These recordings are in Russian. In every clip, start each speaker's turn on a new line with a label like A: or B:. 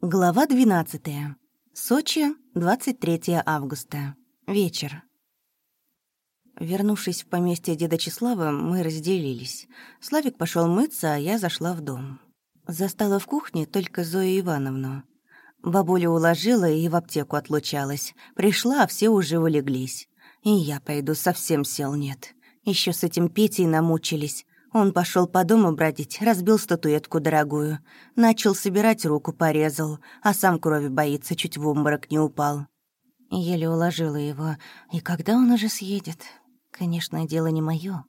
A: Глава 12. Сочи, 23 августа. Вечер. Вернувшись в поместье деда Числава, мы разделились. Славик пошел мыться, а я зашла в дом. Застала в кухне только Зою Ивановну. Бабуля уложила и в аптеку отлучалась. Пришла, а все уже улеглись. И я пойду, совсем сил нет. Еще с этим Петей намучились. Он пошел по дому бродить, разбил статуэтку дорогую. Начал собирать руку, порезал, а сам крови боится, чуть в обморок не упал. Еле уложила его. И когда он уже съедет? Конечно, дело не мое.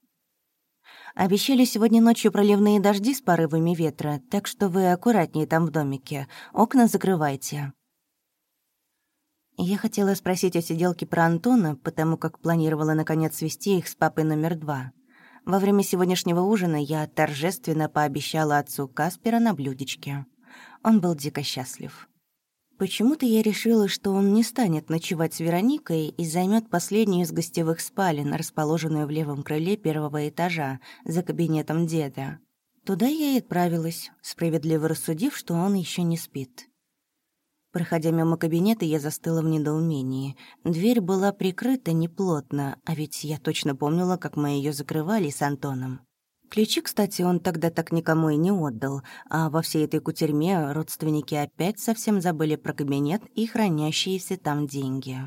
A: Обещали сегодня ночью проливные дожди с порывами ветра, так что вы аккуратнее там в домике. Окна закрывайте. Я хотела спросить о сиделке про Антона, потому как планировала наконец свести их с папой номер два. Во время сегодняшнего ужина я торжественно пообещала отцу Каспера на блюдечке. Он был дико счастлив. Почему-то я решила, что он не станет ночевать с Вероникой и займет последнюю из гостевых спален, расположенную в левом крыле первого этажа, за кабинетом деда. Туда я и отправилась, справедливо рассудив, что он еще не спит. Проходя мимо кабинета, я застыла в недоумении. Дверь была прикрыта неплотно, а ведь я точно помнила, как мы ее закрывали с Антоном. Ключи, кстати, он тогда так никому и не отдал, а во всей этой кутерьме родственники опять совсем забыли про кабинет и хранящиеся там деньги.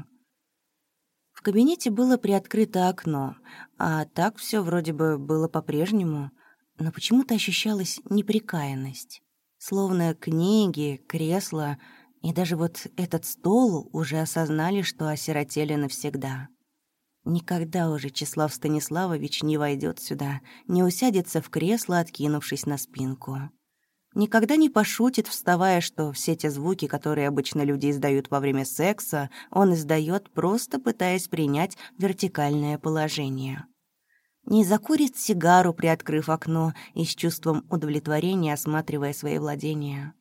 A: В кабинете было приоткрыто окно, а так все вроде бы было по-прежнему, но почему-то ощущалась неприкаянность. Словно книги, кресла — и даже вот этот стол уже осознали, что осиротели навсегда. Никогда уже Числав Станиславович не войдет сюда, не усядется в кресло, откинувшись на спинку. Никогда не пошутит, вставая, что все те звуки, которые обычно люди издают во время секса, он издает, просто пытаясь принять вертикальное положение. Не закурит сигару, приоткрыв окно и с чувством удовлетворения осматривая свои владения.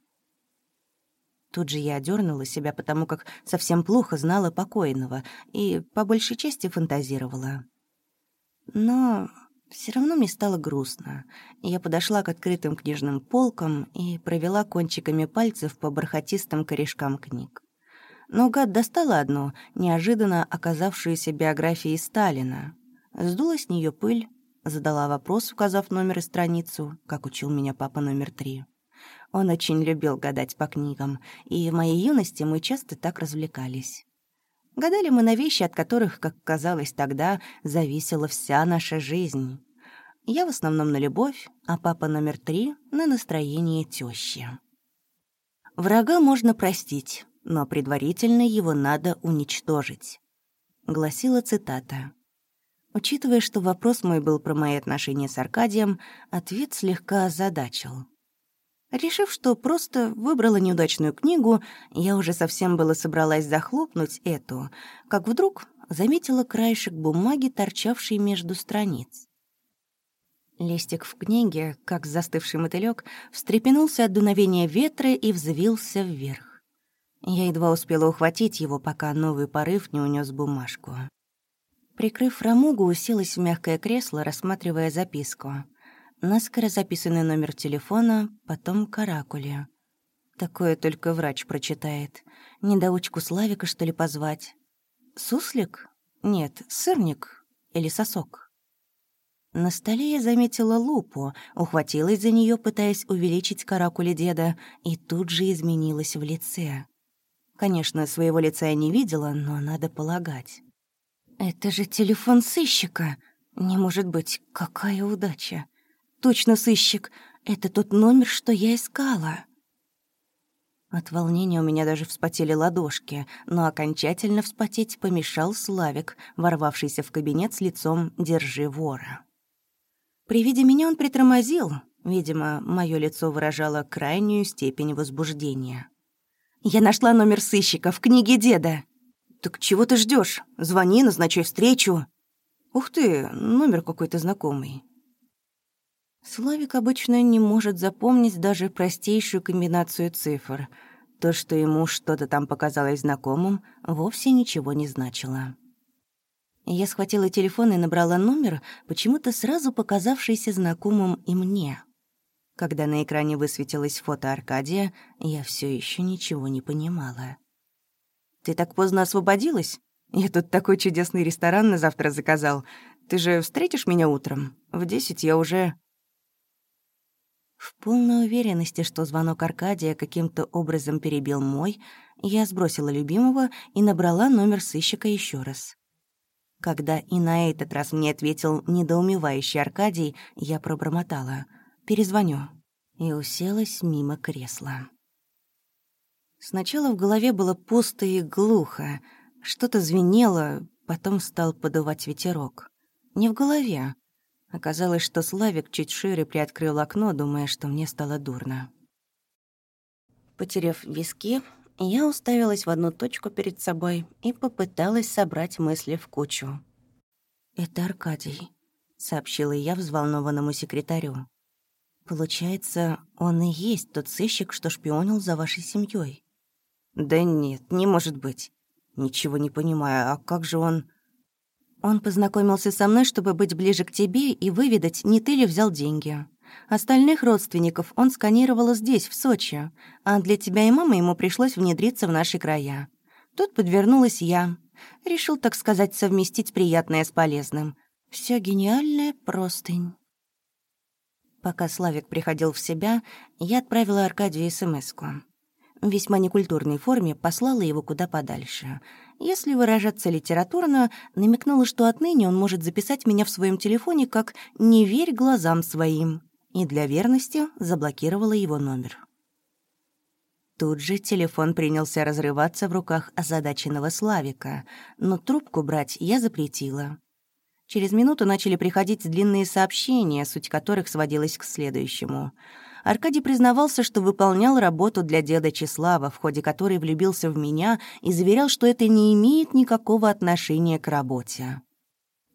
A: Тут же я одернула себя, потому как совсем плохо знала покойного и по большей части фантазировала. Но все равно мне стало грустно. Я подошла к открытым книжным полкам и провела кончиками пальцев по бархатистым корешкам книг. Наугад достала одну, неожиданно оказавшуюся биографией Сталина. Сдула с нее пыль, задала вопрос, указав номер и страницу, как учил меня папа номер три. Он очень любил гадать по книгам, и в моей юности мы часто так развлекались. Гадали мы на вещи, от которых, как казалось тогда, зависела вся наша жизнь. Я в основном на любовь, а папа номер три — на настроение тещи. «Врага можно простить, но предварительно его надо уничтожить», — гласила цитата. Учитывая, что вопрос мой был про мои отношения с Аркадием, ответ слегка озадачил. Решив, что просто выбрала неудачную книгу, я уже совсем было собралась захлопнуть эту, как вдруг заметила краешек бумаги, торчавший между страниц. Листик в книге, как застывший мотылёк, встрепенулся от дуновения ветра и взвился вверх. Я едва успела ухватить его, пока новый порыв не унес бумажку. Прикрыв рамугу, уселась в мягкое кресло, рассматривая записку — Наскоро записанный номер телефона, потом каракули. Такое только врач прочитает. Недоучку Славика, что ли, позвать? Суслик? Нет, сырник или сосок. На столе я заметила лупу, ухватилась за нее, пытаясь увеличить каракули деда, и тут же изменилась в лице. Конечно, своего лица я не видела, но надо полагать. «Это же телефон сыщика! Не может быть, какая удача!» Точно сыщик. Это тот номер, что я искала. От волнения у меня даже вспотели ладошки, но окончательно вспотеть помешал Славик, ворвавшийся в кабинет с лицом «Держи вора». При виде меня он притормозил. Видимо, мое лицо выражало крайнюю степень возбуждения. «Я нашла номер сыщика в книге деда». «Так чего ты ждешь? Звони, назначай встречу». «Ух ты, номер какой-то знакомый. Славик обычно не может запомнить даже простейшую комбинацию цифр. То, что ему что-то там показалось знакомым, вовсе ничего не значило. Я схватила телефон и набрала номер, почему-то сразу показавшийся знакомым и мне. Когда на экране высветилось фото Аркадия, я все еще ничего не понимала. «Ты так поздно освободилась? Я тут такой чудесный ресторан на завтра заказал. Ты же встретишь меня утром? В десять я уже...» В полной уверенности, что звонок Аркадия каким-то образом перебил мой, я сбросила любимого и набрала номер сыщика еще раз. Когда и на этот раз мне ответил недоумевающий Аркадий, я пробормотала «Перезвоню» и уселась мимо кресла. Сначала в голове было пусто и глухо, что-то звенело, потом стал подувать ветерок. Не в голове. Оказалось, что Славик чуть шире приоткрыл окно, думая, что мне стало дурно. Потеряв виски, я уставилась в одну точку перед собой и попыталась собрать мысли в кучу. «Это Аркадий», — сообщила я взволнованному секретарю. «Получается, он и есть тот сыщик, что шпионил за вашей семьей. «Да нет, не может быть. Ничего не понимаю, а как же он...» «Он познакомился со мной, чтобы быть ближе к тебе и выведать, не ты ли взял деньги. Остальных родственников он сканировал здесь, в Сочи, а для тебя и мамы ему пришлось внедриться в наши края. Тут подвернулась я. Решил, так сказать, совместить приятное с полезным. Все гениальное простынь». Пока Славик приходил в себя, я отправила Аркадию СМС-ку весьма некультурной форме послала его куда подальше. Если выражаться литературно, намекнула, что отныне он может записать меня в своем телефоне как «не верь глазам своим», и для верности заблокировала его номер. Тут же телефон принялся разрываться в руках озадаченного Славика, но трубку брать я запретила. Через минуту начали приходить длинные сообщения, суть которых сводилась к следующему — Аркадий признавался, что выполнял работу для деда Числава, в ходе которой влюбился в меня и заверял, что это не имеет никакого отношения к работе.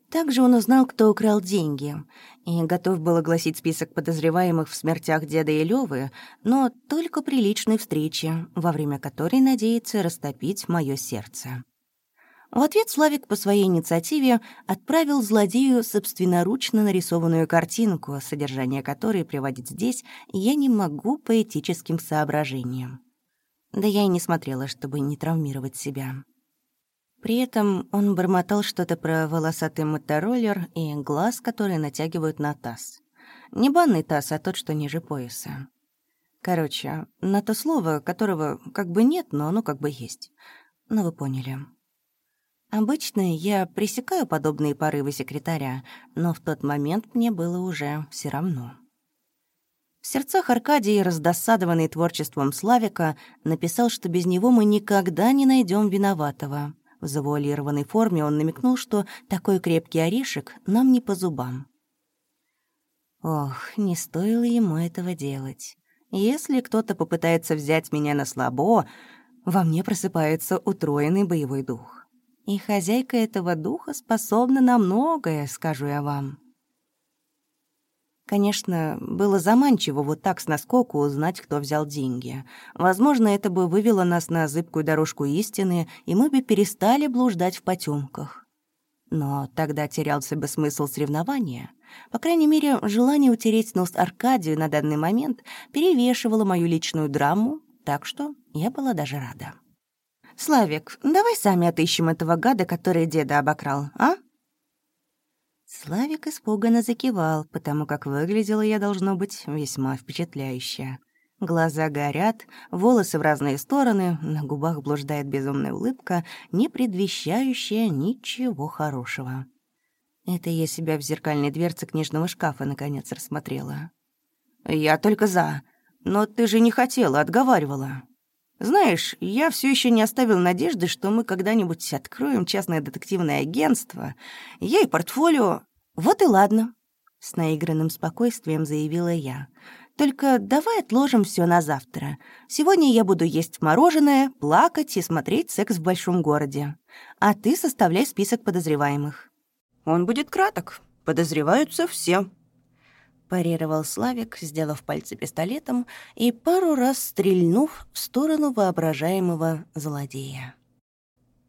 A: Также он узнал, кто украл деньги, и готов был огласить список подозреваемых в смертях деда и Лёвы, но только при личной встрече, во время которой надеется растопить мое сердце. В ответ Славик по своей инициативе отправил злодею собственноручно нарисованную картинку, содержание которой приводить здесь я не могу по этическим соображениям. Да я и не смотрела, чтобы не травмировать себя. При этом он бормотал что-то про волосатый мотороллер и глаз, которые натягивают на таз. Не банный таз, а тот, что ниже пояса. Короче, на то слово, которого как бы нет, но оно как бы есть. Но ну, вы поняли. Обычно я пресекаю подобные порывы секретаря, но в тот момент мне было уже все равно. В сердцах Аркадий, раздосадованный творчеством Славика, написал, что без него мы никогда не найдем виноватого. В завуалированной форме он намекнул, что такой крепкий орешек нам не по зубам. Ох, не стоило ему этого делать. Если кто-то попытается взять меня на слабо, во мне просыпается утроенный боевой дух. И хозяйка этого духа способна на многое, скажу я вам. Конечно, было заманчиво вот так с наскоку узнать, кто взял деньги. Возможно, это бы вывело нас на зыбкую дорожку истины, и мы бы перестали блуждать в потемках. Но тогда терялся бы смысл соревнования. По крайней мере, желание утереть нос Аркадию на данный момент перевешивало мою личную драму, так что я была даже рада. «Славик, давай сами отыщем этого гада, который деда обокрал, а?» Славик испуганно закивал, потому как выглядела я, должно быть, весьма впечатляюще. Глаза горят, волосы в разные стороны, на губах блуждает безумная улыбка, не предвещающая ничего хорошего. Это я себя в зеркальной дверце книжного шкафа наконец рассмотрела. «Я только за. Но ты же не хотела, отговаривала». Знаешь, я все еще не оставил надежды, что мы когда-нибудь откроем частное детективное агентство. Я и портфолио. Вот и ладно. С наигранным спокойствием заявила я. Только давай отложим все на завтра. Сегодня я буду есть мороженое, плакать и смотреть секс в большом городе. А ты составляй список подозреваемых. Он будет краток. Подозреваются все парировал Славик, сделав пальцы пистолетом и пару раз стрельнув в сторону воображаемого злодея.